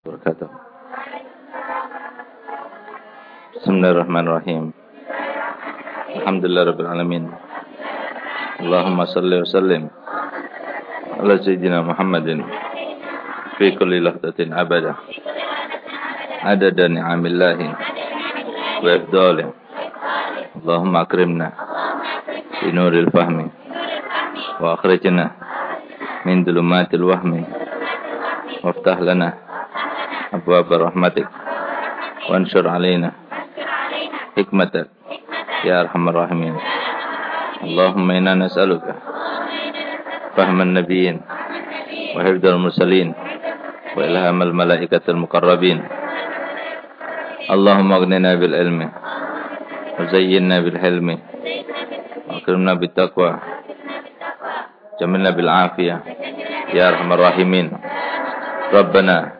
وبركاته. بسم الله الرحمن الرحيم. الحمد لله رب العالمين. اللهم صل وسلم على سيدنا محمد في كل لحظة أبدا. عدد نعم الله وإفضاله اللهم أكرمنا بنور الفهم وأخرجنا من ظلمات الوهم وافتح لنا أبواب رحمتك. وانشر علينا حكمتك. يا أرحم الراحمين. اللهم إنا نسألك فهم النبيين وحفظ المرسلين وإلهام الملائكة المقربين. اللهم أغننا بالعلم وزينا بالحلم وأكرمنا بالتقوى جملنا بالعافية. يا أرحم الراحمين. ربنا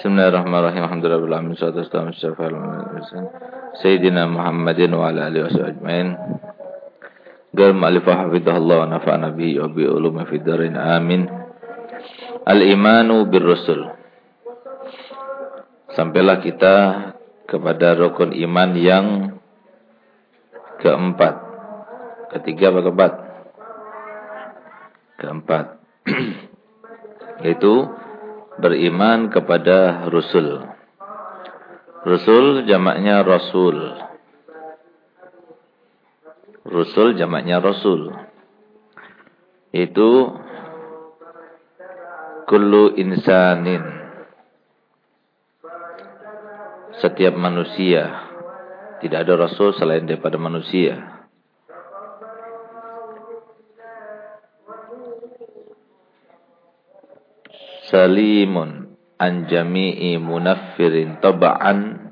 Bismillahirrahmanirrahim. Alhamdulillah alamin salatu wassalamu Sayyidina Muhammadin wa ala alihi wasallam Gal ma'alif hafidhahullah wa nafa'na bihi wa bi ulumi fid dharain. Amin. Al-imanu bir rusul. Sampailah kita kepada rukun iman yang keempat. Ketiga apa keempat? Keempat. Yaitu beriman kepada Rasul. Rasul jamaknya Rasul. Rasul jamaknya Rasul. Itu kullu insanin. Setiap manusia. Tidak ada Rasul selain daripada manusia. Salimun an jami'i munaffirin taba'an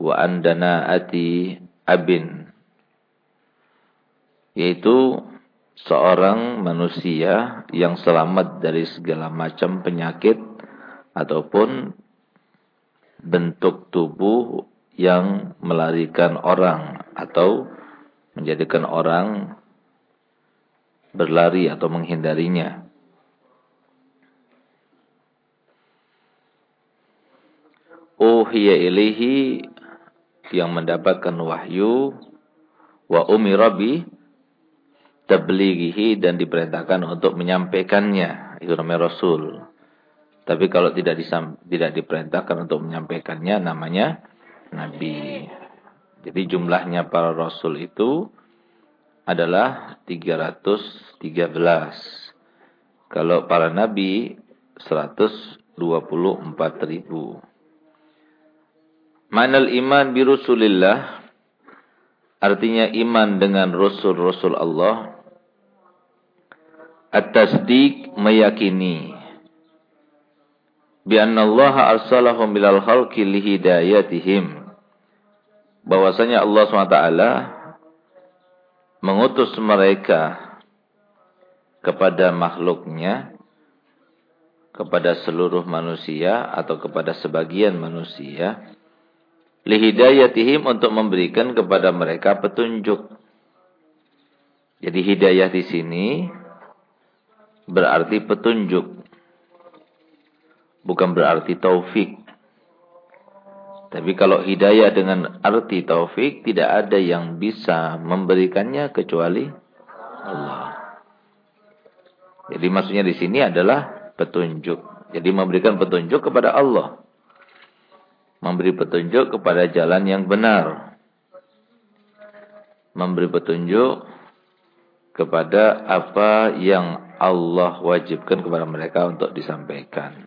wa andana ati abin yaitu seorang manusia yang selamat dari segala macam penyakit ataupun bentuk tubuh yang melarikan orang atau menjadikan orang berlari atau menghindarinya. Uhiya ilaihi yang mendapatkan wahyu wa umira bi tablighihi dan diperintahkan untuk menyampaikannya itu namanya rasul. Tapi kalau tidak disam, tidak diperintahkan untuk menyampaikannya namanya nabi. Jadi jumlahnya para rasul itu adalah 313 kalau para nabi 124 ribu Manal iman bi Rasulillah artinya iman dengan rasul-rasul Allah. At-tasdiq meyakini bi anna Allah arsalahum bilal khalqi lihidayatihim. Bahwasanya Allah SWT mengutus mereka kepada makhluknya kepada seluruh manusia atau kepada sebagian manusia lihidayatihim untuk memberikan kepada mereka petunjuk. Jadi hidayah di sini berarti petunjuk. Bukan berarti taufik. Tapi kalau hidayah dengan arti taufik tidak ada yang bisa memberikannya kecuali Allah. Jadi maksudnya di sini adalah petunjuk. Jadi memberikan petunjuk kepada Allah memberi petunjuk kepada jalan yang benar. Memberi petunjuk kepada apa yang Allah wajibkan kepada mereka untuk disampaikan.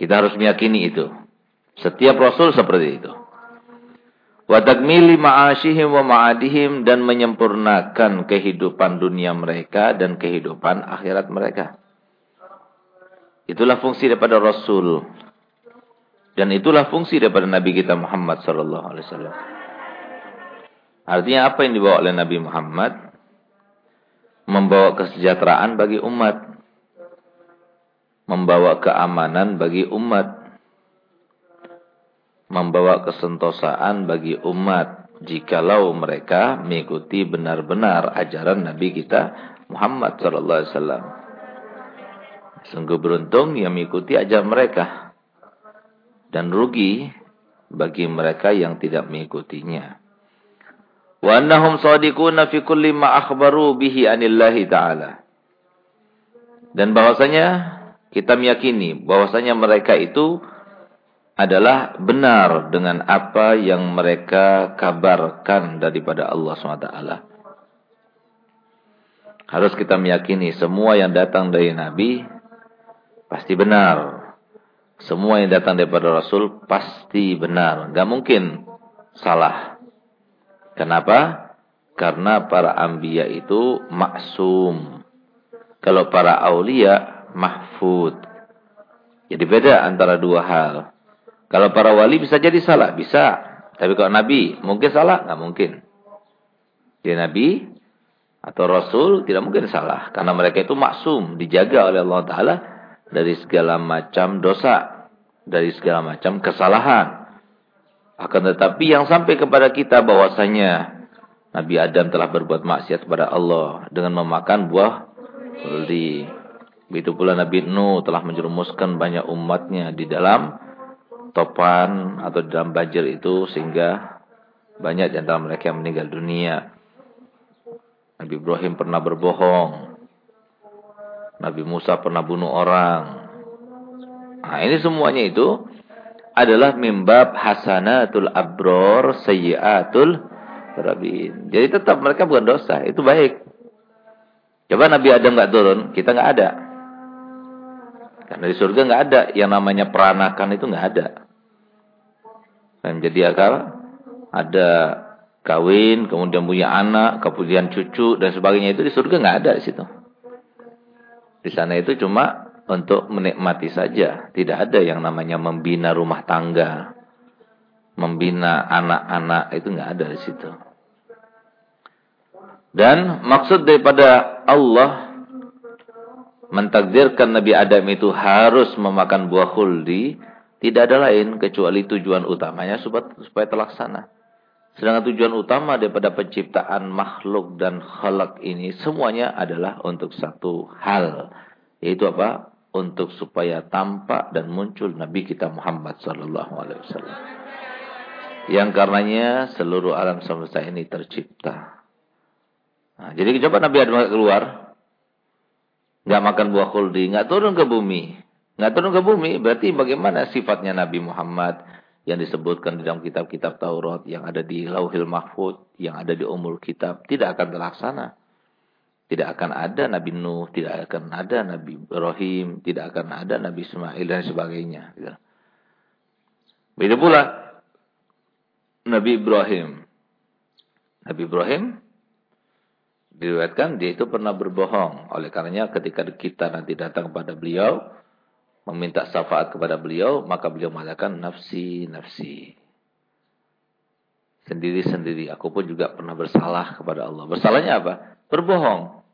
Kita harus meyakini itu. Setiap rasul seperti itu. Wa takmili ma'ashihim wa ma'adihim dan menyempurnakan kehidupan dunia mereka dan kehidupan akhirat mereka. Itulah fungsi daripada rasul dan itulah fungsi daripada Nabi kita Muhammad sallallahu alaihi wasallam. Artinya apa yang dibawa oleh Nabi Muhammad? Membawa kesejahteraan bagi umat. Membawa keamanan bagi umat. Membawa kesentosaan bagi umat. Jikalau mereka mengikuti benar-benar ajaran Nabi kita Muhammad sallallahu alaihi wasallam. Sungguh beruntung yang mengikuti ajaran mereka dan rugi bagi mereka yang tidak mengikutinya. Wa annahum shadiquna fi kulli ma akhbaru bihi anillahi ta'ala. Dan bahwasanya kita meyakini bahwasanya mereka itu adalah benar dengan apa yang mereka kabarkan daripada Allah SWT. Harus kita meyakini semua yang datang dari Nabi pasti benar. Semua yang datang daripada Rasul pasti benar. Gak mungkin salah. Kenapa? Karena para ambiya itu maksum. Kalau para aulia mahfud. Jadi beda antara dua hal. Kalau para wali bisa jadi salah, bisa. Tapi kalau nabi mungkin salah, nggak mungkin. Dia nabi atau rasul tidak mungkin salah karena mereka itu maksum, dijaga oleh Allah taala dari segala macam dosa, dari segala macam kesalahan. Akan tetapi yang sampai kepada kita bahwasanya Nabi Adam telah berbuat maksiat kepada Allah dengan memakan buah di Begitu pula Nabi Nuh telah menjerumuskan banyak umatnya di dalam topan atau di dalam banjir itu sehingga banyak di antara mereka yang meninggal dunia. Nabi Ibrahim pernah berbohong. Nabi Musa pernah bunuh orang. Nah, ini semuanya itu adalah mimbab hasanatul abror sayyiatul rabin. Jadi tetap mereka bukan dosa, itu baik. Coba Nabi Adam nggak turun, kita nggak ada. Karena di surga nggak ada yang namanya peranakan itu nggak ada. Dan jadi akal ada kawin, kemudian punya anak, kemudian cucu dan sebagainya itu di surga nggak ada di situ. Di sana itu cuma untuk menikmati saja. Tidak ada yang namanya membina rumah tangga. Membina anak-anak itu nggak ada di situ. Dan maksud daripada Allah mentakdirkan Nabi Adam itu harus memakan buah khuldi. Tidak ada lain kecuali tujuan utamanya supaya, supaya terlaksana. Sedangkan tujuan utama daripada penciptaan makhluk dan khalaq ini semuanya adalah untuk satu hal. Yaitu apa? Untuk supaya tampak dan muncul Nabi kita Muhammad wasallam. Yang karenanya seluruh alam semesta ini tercipta. Nah, jadi coba Nabi Adam keluar. Nggak makan buah khuldi. Nggak turun ke bumi. Nggak turun ke bumi. Berarti bagaimana sifatnya Nabi Muhammad yang disebutkan di dalam kitab-kitab Taurat. Yang ada di Lauhil Mahfud. Yang ada di umur kitab. Tidak akan terlaksana. Tidak akan ada Nabi Nuh. Tidak akan ada Nabi Ibrahim. Tidak akan ada Nabi Ismail dan sebagainya. Beda pula. Nabi Ibrahim. Nabi Ibrahim diriwayatkan dia itu pernah berbohong. Oleh karenanya ketika kita nanti datang kepada beliau, meminta syafaat kepada beliau, maka beliau mengatakan nafsi, nafsi. Sendiri-sendiri. Aku pun juga pernah bersalah kepada Allah. Bersalahnya apa? Berbohong.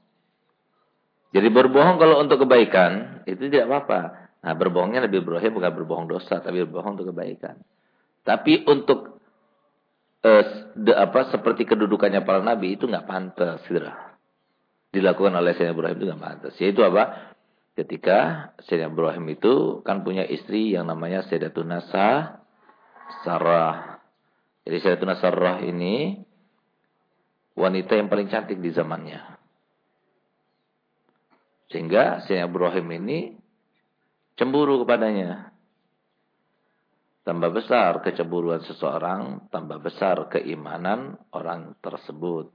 Jadi berbohong kalau untuk kebaikan, itu tidak apa-apa. Nah berbohongnya lebih Ibrahim bukan berbohong dosa, tapi berbohong untuk kebaikan. Tapi untuk eh, de, apa seperti kedudukannya para nabi itu nggak pantas gitu Dilakukan oleh Sayyidina Ibrahim itu nggak pantas. Yaitu apa? Ketika Sayyidina Ibrahim itu kan punya istri yang namanya Sayyidatuna Sarah. Jadi Sayyidatuna Sarah ini wanita yang paling cantik di zamannya. Sehingga Sayyidina Ibrahim ini cemburu kepadanya. Tambah besar kecemburuan seseorang, tambah besar keimanan orang tersebut.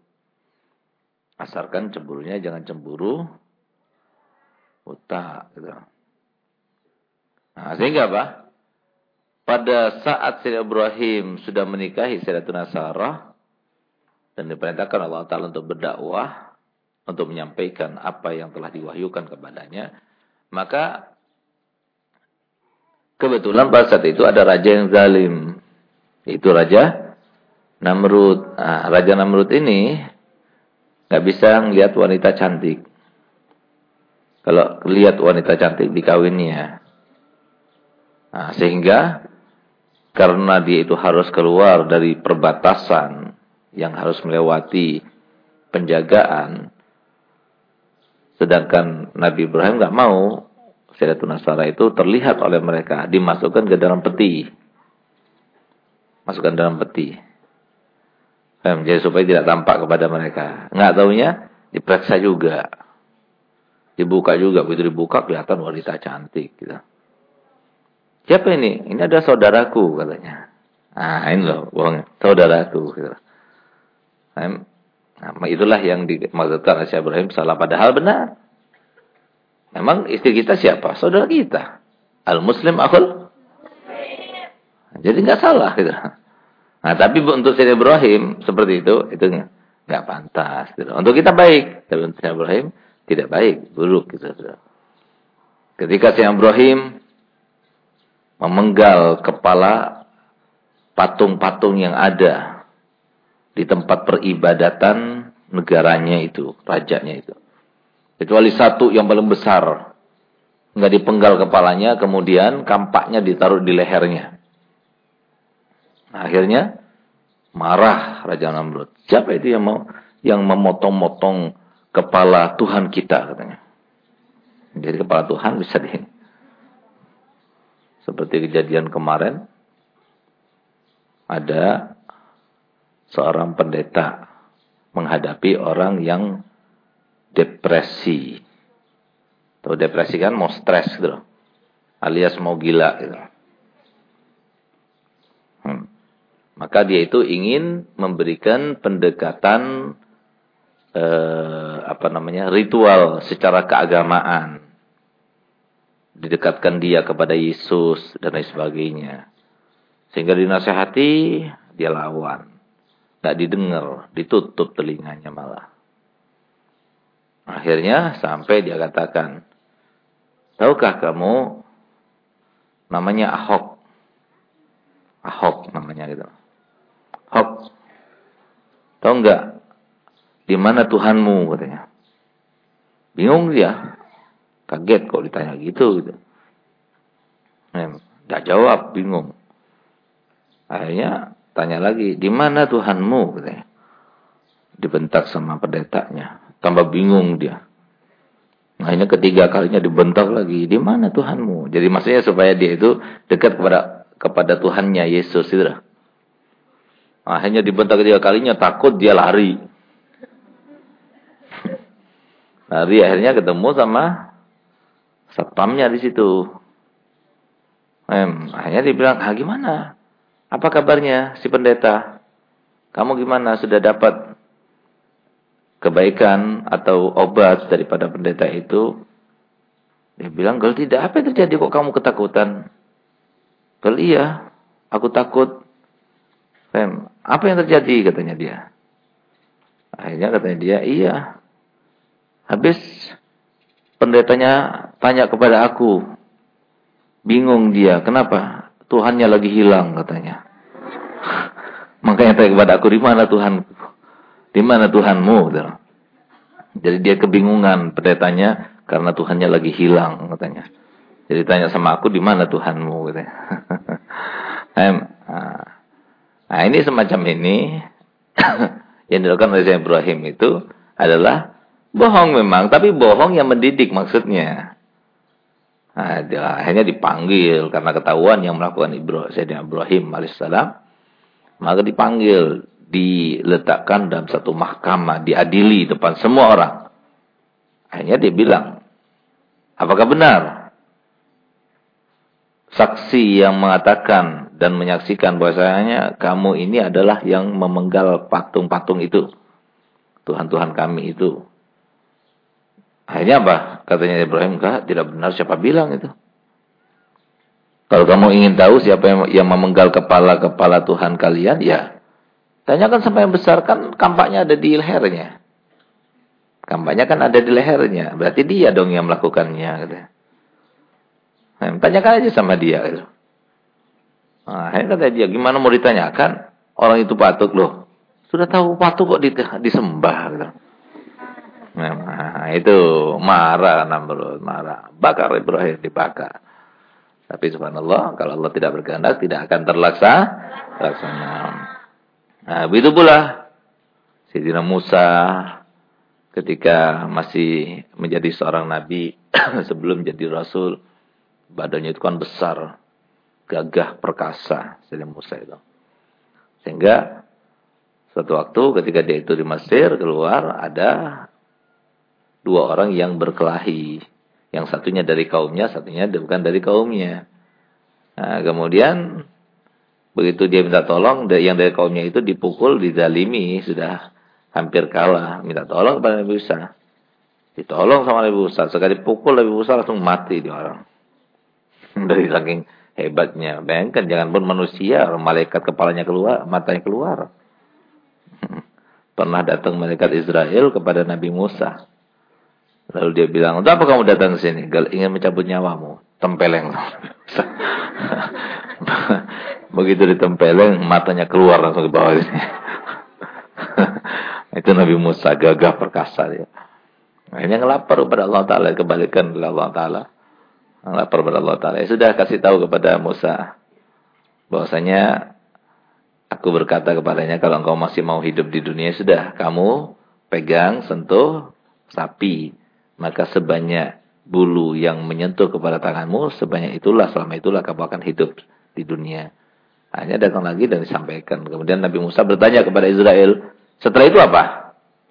Asalkan cemburunya jangan cemburu buta. Gitu. Nah, sehingga apa? Pada saat Sayyidina Ibrahim sudah menikahi Sayyidatuna Sarah dan diperintahkan Allah Ta'ala untuk berdakwah, untuk menyampaikan apa yang telah diwahyukan kepadanya, maka Kebetulan pada saat itu ada raja yang zalim. Itu raja Namrud, nah, Raja Namrud ini nggak bisa ngelihat wanita cantik. Kalau lihat wanita cantik dikawinnya. Nah, sehingga karena dia itu harus keluar dari perbatasan yang harus melewati penjagaan. Sedangkan Nabi Ibrahim nggak mau Sayyidatun Nasara itu terlihat oleh mereka. Dimasukkan ke dalam peti. Masukkan dalam peti. Jadi supaya tidak tampak kepada mereka. Nggak tahunya diperiksa juga. Dibuka juga. Begitu dibuka kelihatan wanita cantik. Gitu. Siapa ini? Ini ada saudaraku katanya. Nah ini loh. Bohong. Saudaraku. Gitu. Nah, itulah yang dimaksudkan Syekh Ibrahim salah padahal benar. Memang istri kita siapa? Saudara kita. Al-Muslim akhul. Jadi nggak salah gitu. Nah, tapi untuk Syekh Ibrahim seperti itu itu nggak pantas gitu. Untuk kita baik, tapi untuk Syekh Ibrahim tidak baik, buruk gitu. Ketika Syekh Ibrahim memenggal kepala patung-patung yang ada di tempat peribadatan negaranya itu, rajanya itu. Kecuali satu yang paling besar. Enggak dipenggal kepalanya, kemudian kampaknya ditaruh di lehernya. Nah, akhirnya marah Raja Namrud. Siapa itu yang mau yang memotong-motong kepala Tuhan kita katanya. Jadi kepala Tuhan bisa di seperti kejadian kemarin ada seorang pendeta menghadapi orang yang depresi. Tahu depresi kan mau stres gitu. Alias mau gila gitu. Hmm. Maka dia itu ingin memberikan pendekatan eh, apa namanya ritual secara keagamaan. Didekatkan dia kepada Yesus dan lain sebagainya. Sehingga dinasehati, dia lawan. Tak didengar, ditutup telinganya malah. Akhirnya sampai dia katakan, tahukah kamu namanya Ahok? Ahok namanya gitu. Ahok. Tahu enggak di mana Tuhanmu katanya? Bingung dia. Kaget kok ditanya gitu gitu. Enggak jawab, bingung. Akhirnya Tanya lagi, di mana Tuhanmu? Katanya. Dibentak sama pendetanya. Tambah bingung dia. Akhirnya ketiga kalinya dibentak lagi. Di mana Tuhanmu? Jadi maksudnya supaya dia itu dekat kepada kepada Tuhannya Yesus. Gitu. Akhirnya dibentak ketiga kalinya takut dia lari. Lari akhirnya ketemu sama satpamnya di situ. akhirnya dibilang, ah gimana? Apa kabarnya si pendeta? Kamu gimana? Sudah dapat kebaikan atau obat daripada pendeta itu? Dia bilang, kalau tidak, apa yang terjadi kok kamu ketakutan? Kalau iya, aku takut. Fem, apa yang terjadi katanya dia? Akhirnya katanya dia, iya. Habis pendetanya tanya kepada aku. Bingung dia, kenapa? Tuhannya lagi hilang katanya. Makanya tanya kepada aku, di mana Tuhan? Di mana Tuhanmu? Jadi dia kebingungan pendetanya karena Tuhannya lagi hilang katanya. Jadi tanya sama aku, di mana Tuhanmu? Katanya. nah ini semacam ini yang dilakukan oleh Ibrahim itu adalah bohong memang, tapi bohong yang mendidik maksudnya. Nah, dia, akhirnya dipanggil karena ketahuan yang melakukan Ibrahim, Sayyidina Ibrahim alaihissalam. Maka dipanggil, diletakkan dalam satu mahkamah, diadili depan semua orang. Akhirnya dia bilang, apakah benar saksi yang mengatakan dan menyaksikan bahwasanya kamu ini adalah yang memenggal patung-patung itu. Tuhan-Tuhan kami itu. Akhirnya apa? Katanya Ibrahim, enggak, tidak benar siapa bilang itu. Kalau kamu ingin tahu siapa yang, memenggal kepala-kepala Tuhan kalian, ya tanyakan sampai yang besar kan kampaknya ada di lehernya. Kampaknya kan ada di lehernya, berarti dia dong yang melakukannya. Gitu. Nah, tanyakan aja sama dia. Gitu. Nah, akhirnya kata dia, gimana mau ditanyakan? orang itu patuk loh. Sudah tahu patuk kok disembah gitu. Nah, itu marah Namrud, marah. Bakar Ibrahim dibakar. Tapi subhanallah, kalau Allah tidak berkehendak tidak akan terlaksana. Nah, begitu pula Sayyidina Musa ketika masih menjadi seorang nabi sebelum jadi rasul, badannya itu kan besar, gagah perkasa Sayyidina Musa itu. Sehingga suatu waktu ketika dia itu di Mesir keluar ada dua orang yang berkelahi. Yang satunya dari kaumnya, satunya bukan dari kaumnya. Nah, kemudian begitu dia minta tolong, yang dari kaumnya itu dipukul, didalimi, sudah hampir kalah. Minta tolong kepada Nabi Musa. Ditolong sama Nabi Musa. Sekali pukul Nabi Musa langsung mati dia orang. Dari saking hebatnya. Bayangkan jangan pun manusia, malaikat kepalanya keluar, matanya keluar. Pernah datang malaikat Israel kepada Nabi Musa. Lalu dia bilang, untuk apa kamu datang ke sini? Ingin mencabut nyawamu. Tempeleng. Begitu ditempeleng, matanya keluar langsung ke bawah ini. Itu Nabi Musa, gagah perkasa dia. Akhirnya ngelapar kepada Allah Ta'ala, kebalikan oleh Allah Ta'ala. Ngelapar kepada Allah Ta'ala. Ya sudah kasih tahu kepada Musa. bahwasanya aku berkata kepadanya, kalau engkau masih mau hidup di dunia, sudah kamu pegang, sentuh sapi maka sebanyak bulu yang menyentuh kepada tanganmu, sebanyak itulah, selama itulah kamu akan hidup di dunia. Hanya datang lagi dan disampaikan. Kemudian Nabi Musa bertanya kepada Israel, setelah itu apa?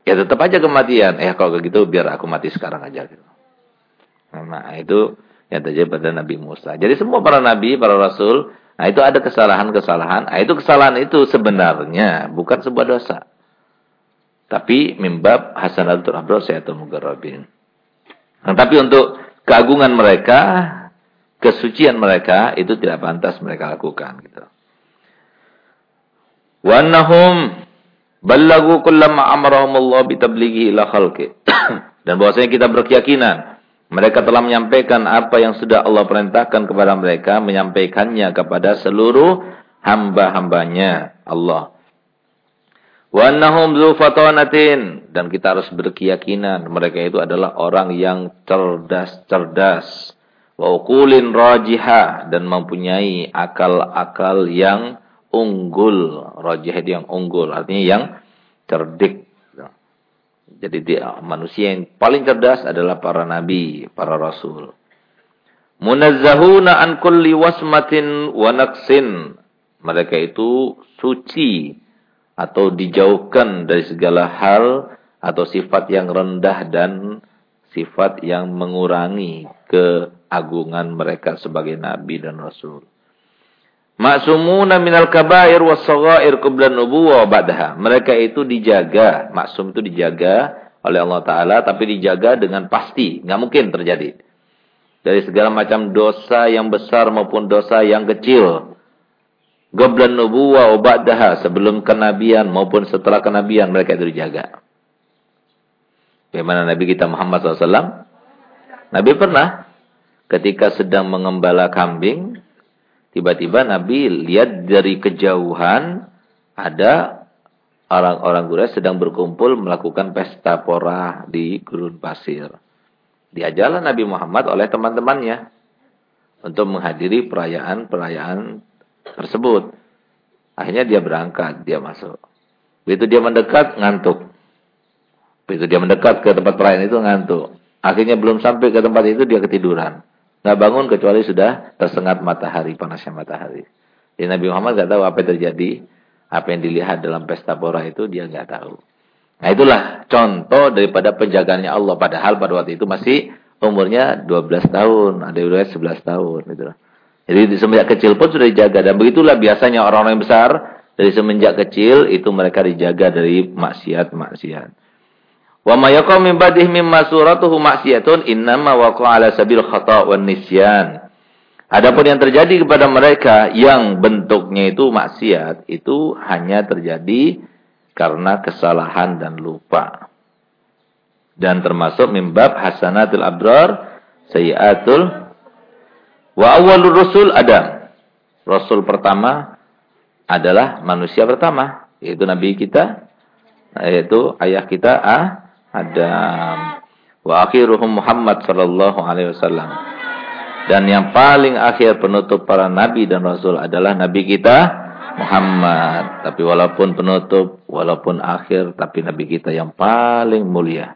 Ya tetap aja kematian. Eh kalau begitu biar aku mati sekarang aja. Gitu. Nah itu yang terjadi pada Nabi Musa. Jadi semua para nabi, para rasul, nah itu ada kesalahan-kesalahan. Nah itu kesalahan itu sebenarnya bukan sebuah dosa. Tapi mimbab hasanatul abrar sayatul mugarrabin. Nah, tapi untuk keagungan mereka, kesucian mereka itu tidak pantas mereka lakukan gitu. Wa annahum ballagu kullama amarahumullah bitablighi ila khalqi. Dan bahwasanya kita berkeyakinan mereka telah menyampaikan apa yang sudah Allah perintahkan kepada mereka, menyampaikannya kepada seluruh hamba-hambanya Allah. Wa annahum dan kita harus berkeyakinan mereka itu adalah orang yang cerdas-cerdas wa uqulin rajihah dan mempunyai akal-akal yang unggul. Rajih yang unggul, artinya yang cerdik. Jadi dia, manusia yang paling cerdas adalah para nabi, para rasul. Munazzahuna an kulli wasmatin wa naqsin. Mereka itu suci atau dijauhkan dari segala hal atau sifat yang rendah dan sifat yang mengurangi keagungan mereka sebagai nabi dan rasul. Maksumuna minal kabair was saghair qabla. Mereka itu dijaga, maksum itu dijaga oleh Allah taala tapi dijaga dengan pasti, nggak mungkin terjadi. Dari segala macam dosa yang besar maupun dosa yang kecil. Goblan nubuwa ubadaha sebelum kenabian maupun setelah kenabian mereka itu dijaga. Bagaimana Nabi kita Muhammad SAW? Nabi pernah ketika sedang mengembala kambing, tiba-tiba Nabi lihat dari kejauhan ada orang-orang Quraisy sedang berkumpul melakukan pesta pora di gurun pasir. Diajarlah Nabi Muhammad oleh teman-temannya untuk menghadiri perayaan-perayaan tersebut. Akhirnya dia berangkat, dia masuk. Begitu dia mendekat, ngantuk. Begitu dia mendekat ke tempat perayaan itu, ngantuk. Akhirnya belum sampai ke tempat itu, dia ketiduran. Nggak bangun kecuali sudah tersengat matahari, panasnya matahari. Jadi Nabi Muhammad nggak tahu apa yang terjadi, apa yang dilihat dalam pesta pora itu, dia nggak tahu. Nah itulah contoh daripada penjagaannya Allah. Padahal pada waktu itu masih umurnya 12 tahun, ada yang 11 tahun. Gitu. Jadi semenjak kecil pun sudah dijaga. Dan begitulah biasanya orang-orang yang besar. Dari semenjak kecil itu mereka dijaga dari maksiat-maksiat. Wa ma yaqam min badih mimma suratuhu maksiatun innama waqa'a ala sabil khata' wan nisyan. Adapun yang terjadi kepada mereka yang bentuknya itu maksiat itu hanya terjadi karena kesalahan dan lupa. Dan termasuk mimbab hasanatul abrar sayyatul Wa awalur rasul Adam. Rasul pertama adalah manusia pertama, yaitu nabi kita, yaitu ayah kita ah, Adam. Wa akhiruhum Muhammad sallallahu alaihi wasallam. Dan yang paling akhir penutup para nabi dan rasul adalah nabi kita Muhammad. Tapi walaupun penutup, walaupun akhir, tapi nabi kita yang paling mulia.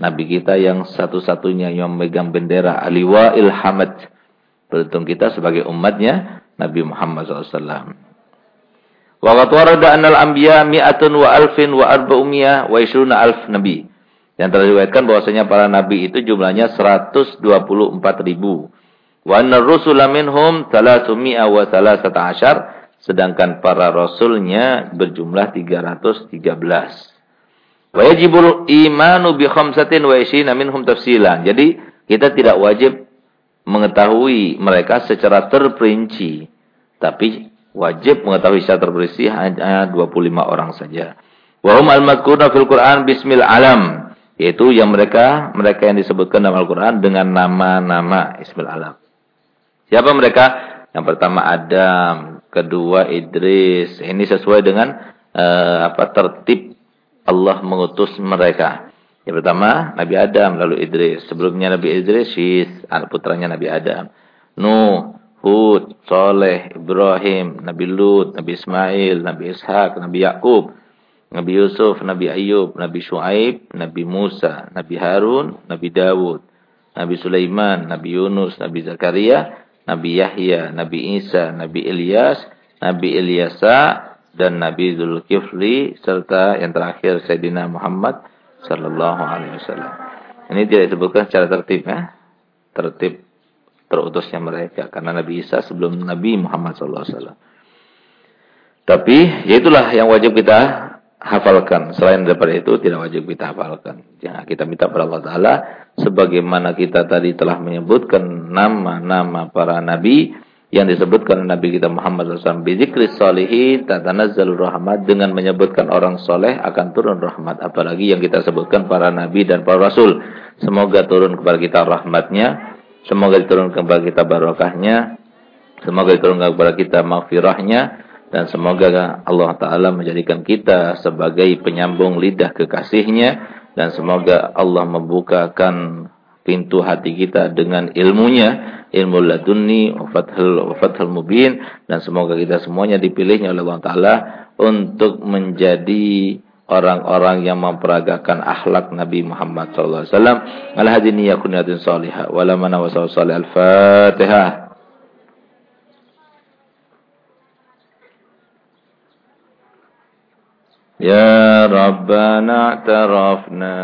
Nabi kita yang satu-satunya yang memegang bendera aliwa ilhamad. Beruntung kita sebagai umatnya Nabi Muhammad SAW. Wa qad warada anal anbiya mi'atun wa alfin wa arba'umiyah wa ishruna alf nabi. Yang telah diriwayatkan bahwasanya para nabi itu jumlahnya 124 ribu. Wa anna rusula minhum 300 wa 13 sedangkan para rasulnya berjumlah 313. Wa yajibul imanu bi khamsatin wa ishina minhum tafsilan. Jadi kita tidak wajib mengetahui mereka secara terperinci. Tapi wajib mengetahui secara terperinci hanya 25 orang saja. Wa hum al-madkurna fil Qur'an bismil alam. Yaitu yang mereka mereka yang disebutkan dalam Al-Qur'an dengan nama-nama ismil alam. Siapa mereka? Yang pertama Adam, kedua Idris. Ini sesuai dengan uh, apa tertib Allah mengutus mereka. Yang pertama Nabi Adam lalu Idris. Sebelumnya Nabi Idris anak putranya Nabi Adam. Nuh, Hud, Soleh, Ibrahim, Nabi Lut, Nabi Ismail, Nabi Ishak, Nabi Yakub, Nabi Yusuf, Nabi Ayub, Nabi Shu'aib, Nabi Musa, Nabi Harun, Nabi Dawud, Nabi Sulaiman, Nabi Yunus, Nabi Zakaria, Nabi Yahya, Nabi Isa, Nabi Ilyas, Nabi Ilyasa, dan Nabi Zulkifli serta yang terakhir Sayyidina Muhammad sallallahu alaihi wasallam. Ini tidak disebutkan secara tertib ya. Tertib terutusnya mereka karena Nabi Isa sebelum Nabi Muhammad sallallahu alaihi wasallam. Tapi ya itulah yang wajib kita hafalkan. Selain daripada itu tidak wajib kita hafalkan. Jangan kita minta kepada Allah taala sebagaimana kita tadi telah menyebutkan nama-nama para nabi yang disebutkan Nabi kita Muhammad SAW bizikri solihin tatanazzalur rahmat. Dengan menyebutkan orang soleh akan turun rahmat. Apalagi yang kita sebutkan para nabi dan para rasul. Semoga turun kepada kita rahmatnya semoga turun kepada kita barokahnya semoga turun kepada kita maghfirahnya dan semoga Allah Ta'ala menjadikan kita sebagai penyambung lidah kekasihnya dan semoga Allah membukakan pintu hati kita dengan ilmunya ilmu ladunni wa fathul, fathul mubin dan semoga kita semuanya dipilihnya oleh Allah Taala untuk menjadi orang-orang yang memperagakan akhlak Nabi Muhammad sallallahu alaihi wasallam. Al hadini yakuniyatin salihah wa lamana wa sallallahu al-Fatihah. Ya Rabbana اعترفنا